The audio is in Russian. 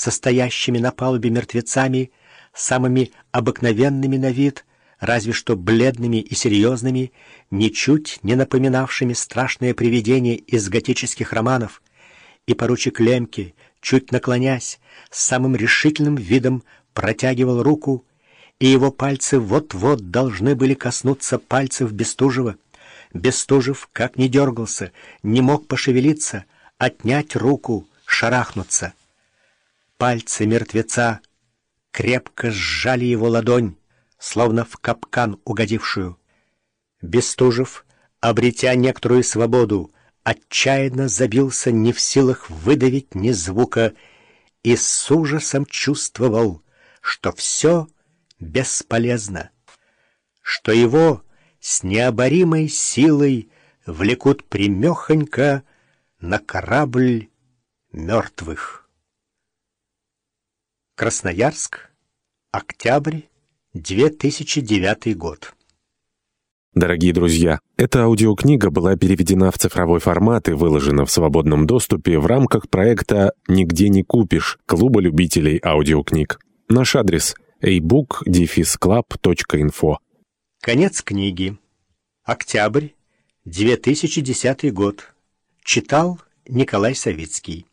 состоящими на палубе мертвецами, самыми обыкновенными на вид, разве что бледными и серьезными, ничуть не напоминавшими страшное привидение из готических романов, и поручик Лемке, чуть наклонясь, самым решительным видом протягивал руку, и его пальцы вот-вот должны были коснуться пальцев Бестужева. Бестужев, как ни дергался, не мог пошевелиться, отнять руку, шарахнуться. Пальцы мертвеца крепко сжали его ладонь, словно в капкан угодившую. Бестужев, обретя некоторую свободу, отчаянно забился не в силах выдавить ни звука и с ужасом чувствовал, что все бесполезно, что его с необоримой силой влекут примехонько на корабль мертвых. Красноярск, октябрь, 2009 год. Дорогие друзья, эта аудиокнига была переведена в цифровой формат и выложена в свободном доступе в рамках проекта «Нигде не купишь» Клуба любителей аудиокниг. Наш адрес – ebook-club.info Конец книги. Октябрь, 2010 год. Читал Николай Савицкий.